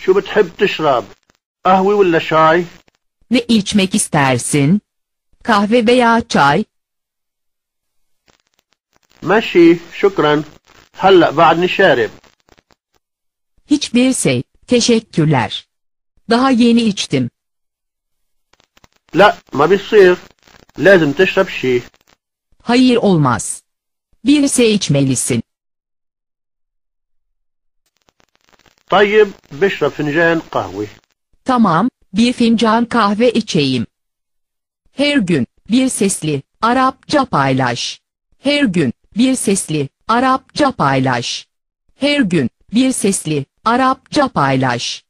شو بتحب تشرب قهوة ولا شاي Ne içmek istersin? Kahve veya çay? ماشي شكرا هلأ بعدني شارب Hiçbir şey. Teşekkürler. Daha yeni içtim. لا ما بيصير لازم تشرب شي Hayır olmaz. Bir şey içmelisin. طيب بشرب فنجان قهوة Tamam, bir fincan kahve içeyim. Her gün bir sesli Arapça paylaş. Her gün bir sesli Arapça paylaş. Her gün bir sesli Arapça paylaş.